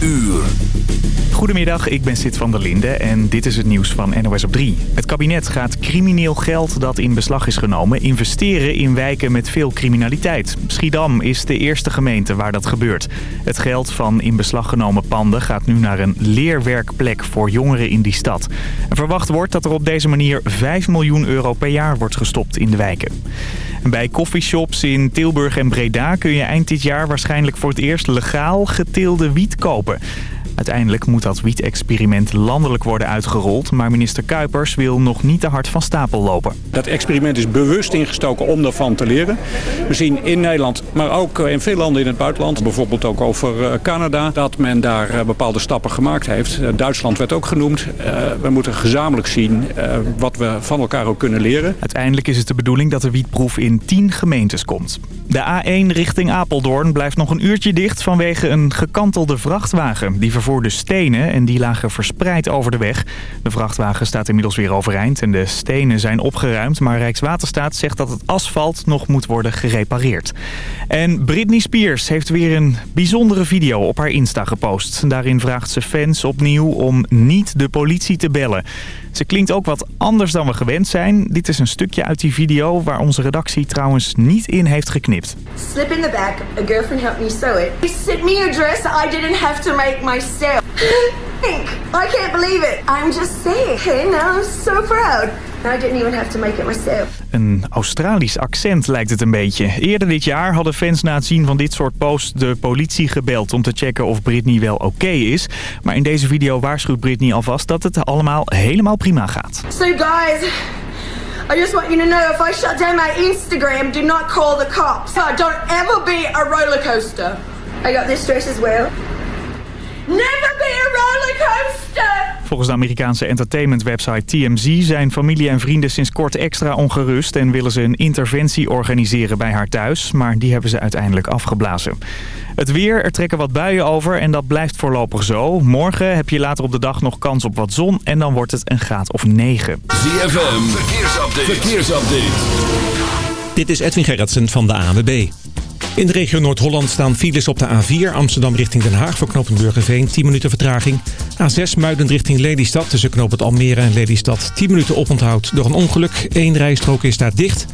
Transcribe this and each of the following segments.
uur. Goedemiddag, ik ben Sid van der Linde en dit is het nieuws van NOS op 3. Het kabinet gaat crimineel geld dat in beslag is genomen investeren in wijken met veel criminaliteit. Schiedam is de eerste gemeente waar dat gebeurt. Het geld van in beslag genomen panden gaat nu naar een leerwerkplek voor jongeren in die stad. Verwacht wordt dat er op deze manier 5 miljoen euro per jaar wordt gestopt in de wijken. Bij coffeeshops in Tilburg en Breda kun je eind dit jaar waarschijnlijk voor het eerst legaal geteelde wiet kopen. Uiteindelijk moet dat wiet-experiment landelijk worden uitgerold... maar minister Kuipers wil nog niet te hard van stapel lopen. Dat experiment is bewust ingestoken om daarvan te leren. We zien in Nederland, maar ook in veel landen in het buitenland... bijvoorbeeld ook over eh, Canada, dat men daar eh, bepaalde stappen gemaakt heeft. Eh, Duitsland werd ook genoemd. We moeten gezamenlijk zien wat we van elkaar ook kunnen leren. Uiteindelijk is het de bedoeling dat de wietproef in 10 gemeentes komt. De A1 richting Apeldoorn blijft nog een uurtje dicht vanwege een gekantelde vrachtwagen. Die vervoerde stenen en die lagen verspreid over de weg. De vrachtwagen staat inmiddels weer overeind en de stenen zijn opgeruimd. Maar Rijkswaterstaat zegt dat het asfalt nog moet worden gerepareerd. En Britney Spears heeft weer een bijzondere video op haar Insta gepost. Daarin vraagt ze fans opnieuw om niet de politie te bellen. Ze klinkt ook wat anders dan we gewend zijn. Dit is een stukje uit die video waar onze redactie trouwens niet in heeft geknipt. Slip in the back, a girlfriend helped me sew it. He sent me a dress I didn't have to make. I can't believe it. I'm just saying. And I'm so proud. I didn't even have to make it myself. Een Australisch accent lijkt het een beetje. Eerder dit jaar hadden fans na het zien van dit soort posts de politie gebeld om te checken of Britney wel oké is. Maar in deze video waarschuwt Britney alvast dat het allemaal helemaal prima gaat. So guys, I just want you to know if I shut down my Instagram, do not call the cops. Don't ever be a roller coaster. I got this dress as well. Never be a rollercoaster! Volgens de Amerikaanse entertainment-website TMZ zijn familie en vrienden sinds kort extra ongerust... en willen ze een interventie organiseren bij haar thuis. Maar die hebben ze uiteindelijk afgeblazen. Het weer, er trekken wat buien over en dat blijft voorlopig zo. Morgen heb je later op de dag nog kans op wat zon en dan wordt het een graad of 9. ZFM, verkeersupdate. verkeersupdate. Dit is Edwin Gerritsen van de ANWB. In de regio Noord-Holland staan files op de A4 Amsterdam richting Den Haag voor knooppunt Burgerveen 10 minuten vertraging. A6 Muiden richting Lelystad tussen knooppunt Almere en Lelystad 10 minuten oponthoud door een ongeluk. Eén rijstrook is daar dicht.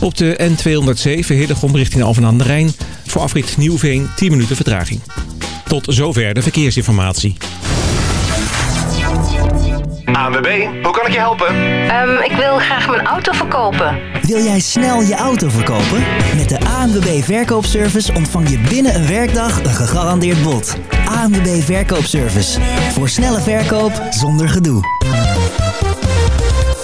Op de N207 Hillegom richting Alphen aan de Rijn voor afrit Nieuwveen 10 minuten vertraging. Tot zover de verkeersinformatie. ANWB, hoe kan ik je helpen? Um, ik wil graag mijn auto verkopen. Wil jij snel je auto verkopen? Met de ANWB Verkoopservice ontvang je binnen een werkdag een gegarandeerd bod. ANWB Verkoopservice. Voor snelle verkoop zonder gedoe.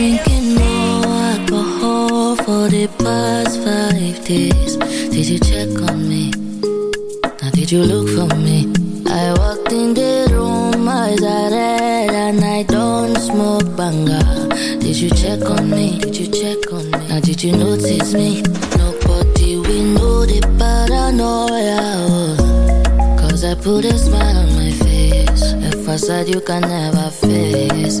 drinking more alcohol for the past five days Did you check on me? Now did you look for me? I walked in the room, eyes are red And I don't smoke banga Did you check on me? Did you check on me? Now did you notice me? Nobody we know the paranoia Cause I put a smile on my face A facade you can never face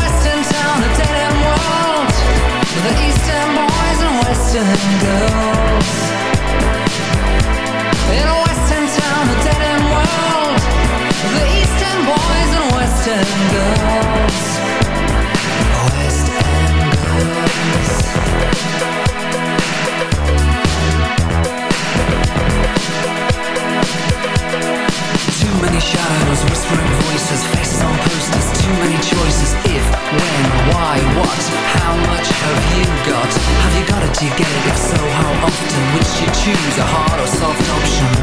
Western town, a dead end world. The Eastern boys and Western girls. you gave so how often Would you choose a hard or soft option?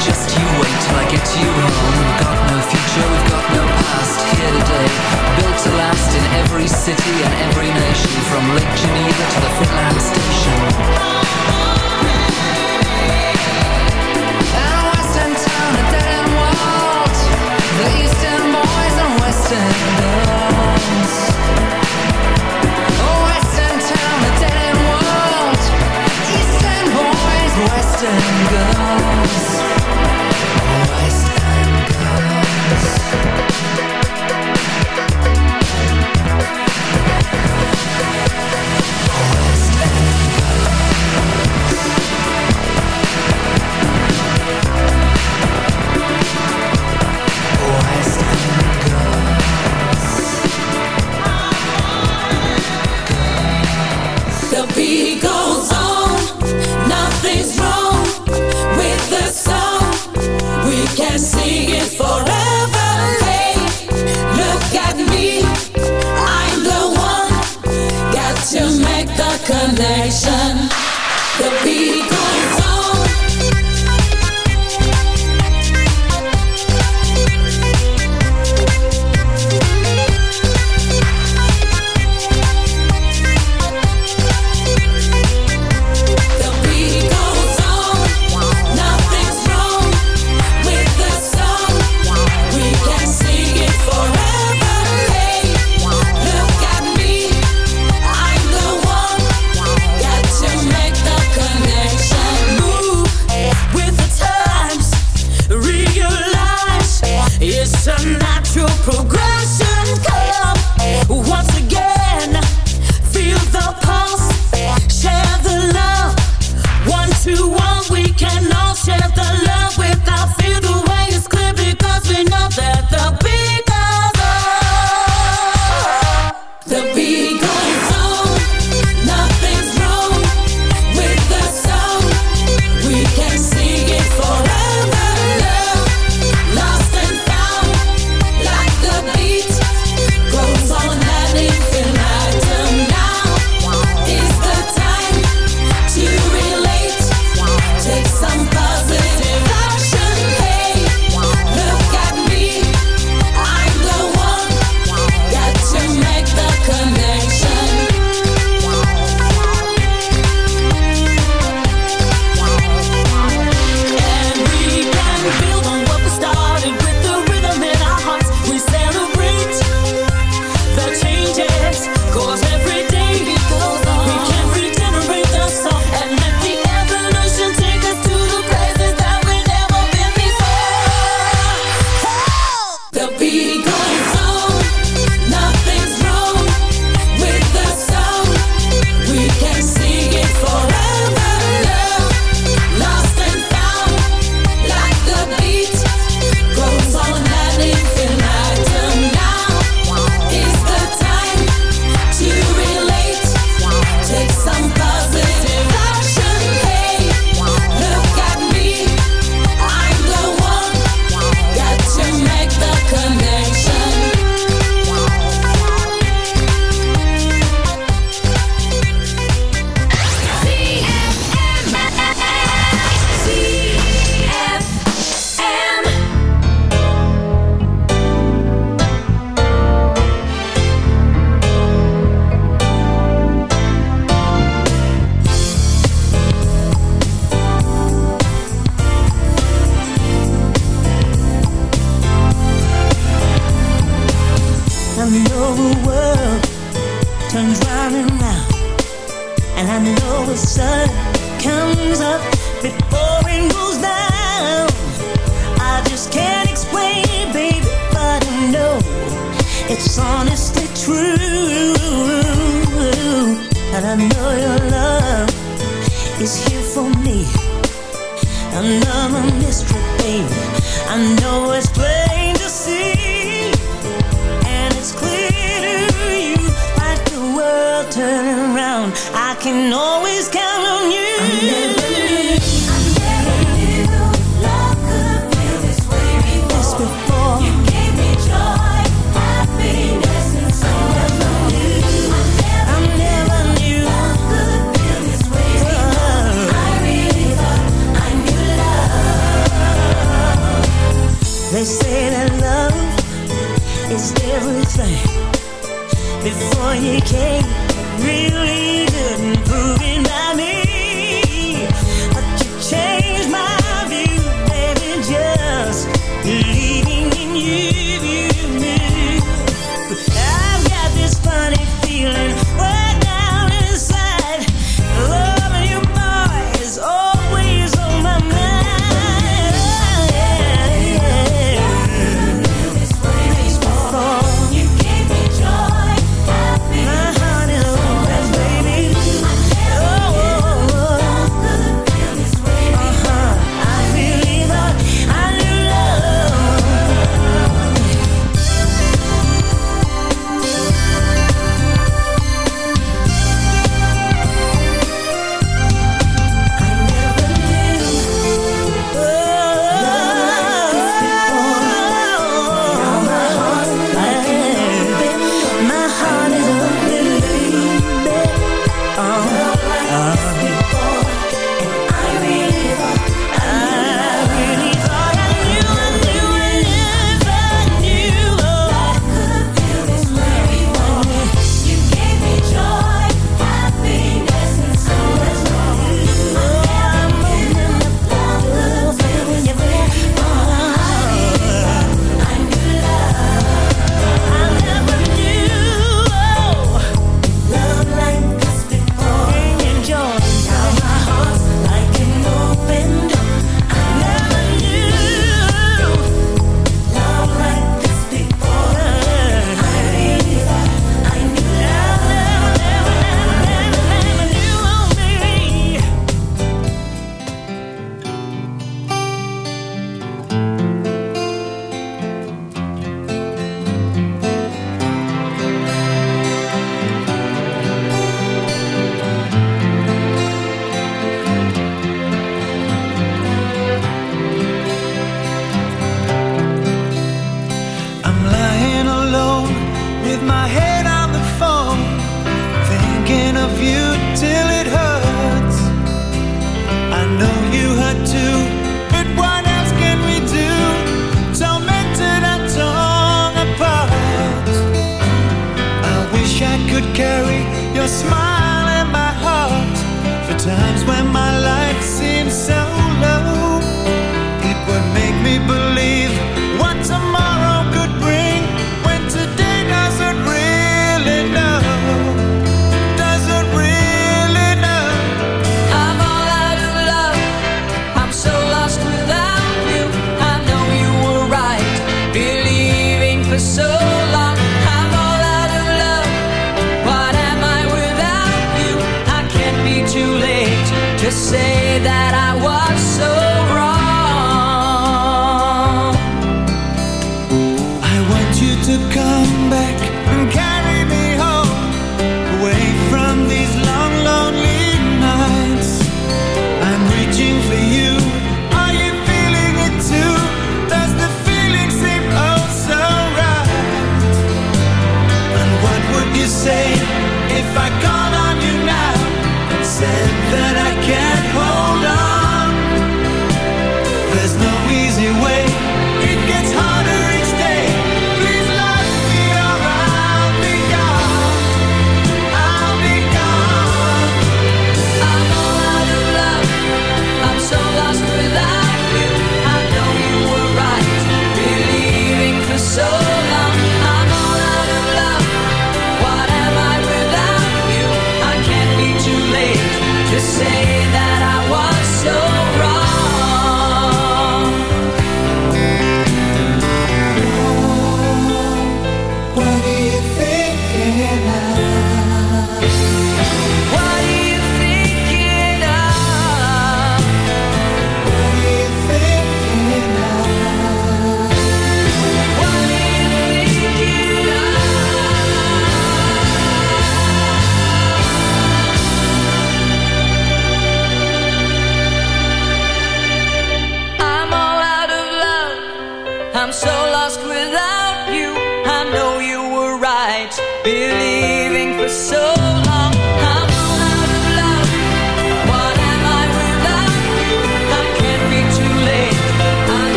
Just you wait till I get you home. We've got no future, we've got no past. Here today, built to last in every city and every nation. From Lake Geneva to the Finland station. and program.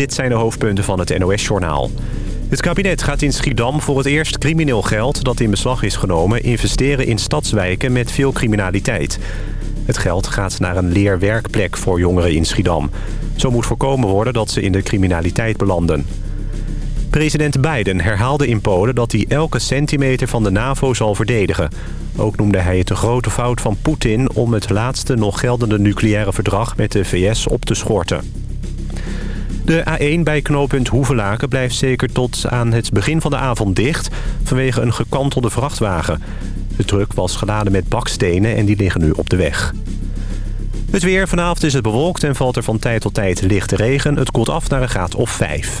Dit zijn de hoofdpunten van het NOS-journaal. Het kabinet gaat in Schiedam voor het eerst crimineel geld dat in beslag is genomen... investeren in stadswijken met veel criminaliteit. Het geld gaat naar een leerwerkplek voor jongeren in Schiedam. Zo moet voorkomen worden dat ze in de criminaliteit belanden. President Biden herhaalde in Polen dat hij elke centimeter van de NAVO zal verdedigen. Ook noemde hij het een grote fout van Poetin om het laatste nog geldende nucleaire verdrag met de VS op te schorten. De A1 bij knooppunt Hoevelaken blijft zeker tot aan het begin van de avond dicht... vanwege een gekantelde vrachtwagen. De truck was geladen met bakstenen en die liggen nu op de weg. Het weer. Vanavond is het bewolkt en valt er van tijd tot tijd lichte regen. Het koelt af naar een graad of 5.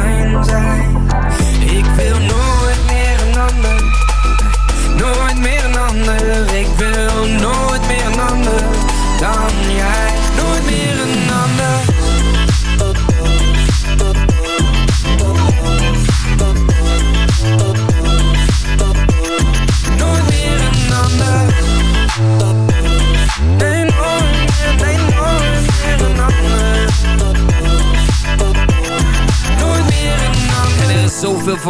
ander. Ik wil nooit meer een ander Dan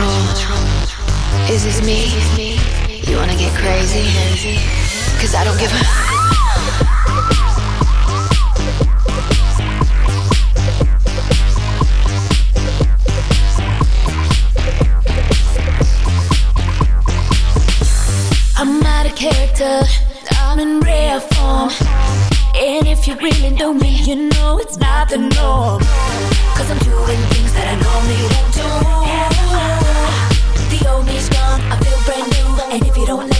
control. Is this me? You wanna get crazy? Cause I don't give a. I'm out of character, I'm in rare form. And if you really know me, you know it's not the norm. Cause I'm doing things that I normally won't do. Old me's gone, I feel brand new. And if you don't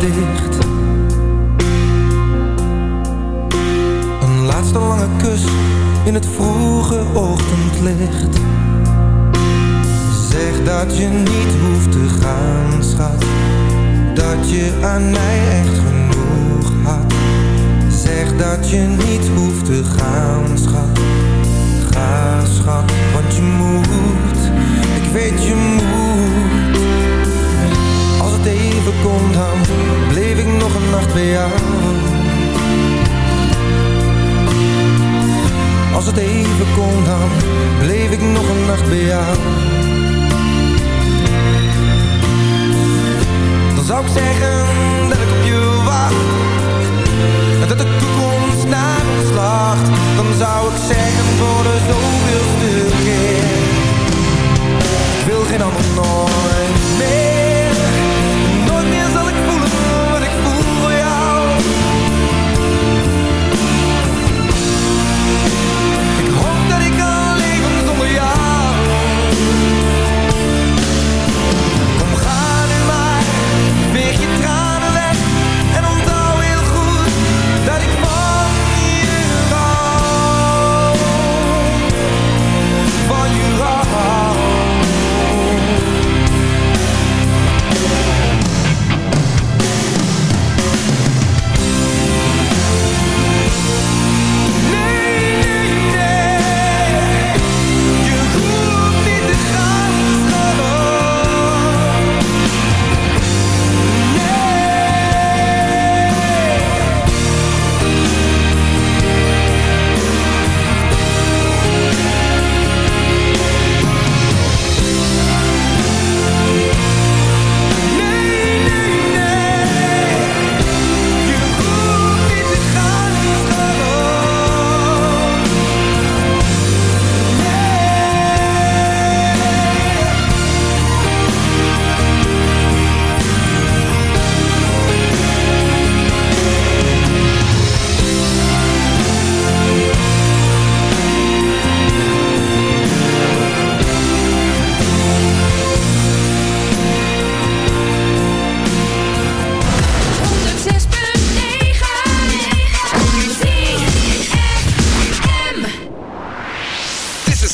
Dicht. Ik zeggen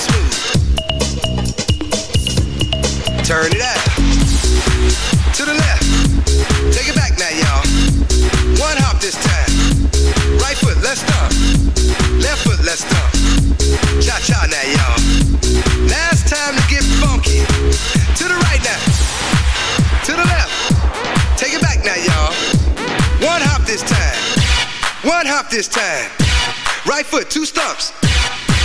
Real smooth. Turn it out. To the left. Take it back now, y'all. One hop this time. Right foot, let's stomp. Left foot, let's stomp. Cha cha now, y'all. Now it's time to get funky. To the right now. To the left. Take it back now, y'all. One hop this time. One hop this time. Right foot, two stumps.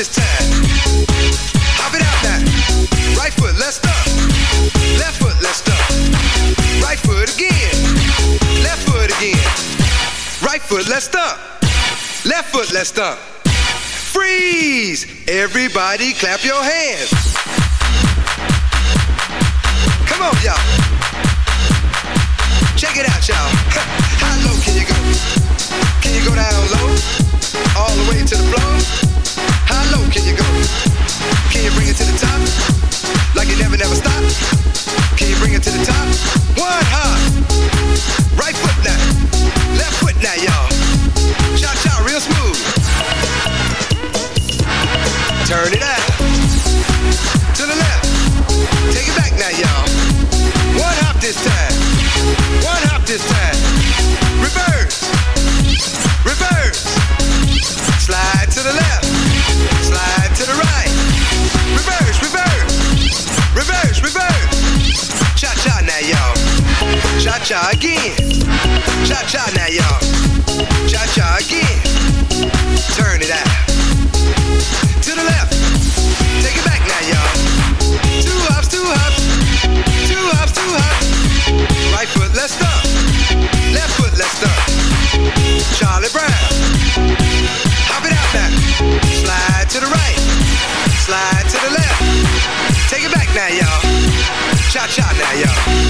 This time. Hop it out now. Right foot, let's stomp. Left foot, let's stomp. Right foot again. Left foot again. Right foot, let's stomp. Left foot, let's stomp. Freeze! Everybody clap your hands. Come on, y'all. Check it out, y'all. High, low, can you go? Can you go down low? All the way to the floor? How low can you go? Can you bring it to the top? Like you never, never stop? Can you bring it to the top? One hop. Right foot now. Left foot now, y'all. Real smooth. Turn it out. To the left. Take it back now, y'all. One hop this time. One hop this time. Reverse. Reverse. Slide to the left. Cha cha again. Cha cha now, y'all. Cha cha again. Turn it out. To the left. Take it back now, y'all. Two hops, two hops. Two hops, two hops. Right foot, let's stop. Left foot, let's stop. Charlie Brown. Hop it out now. Slide to the right. Slide to the left. Take it back now, y'all. Cha cha now, y'all.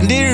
the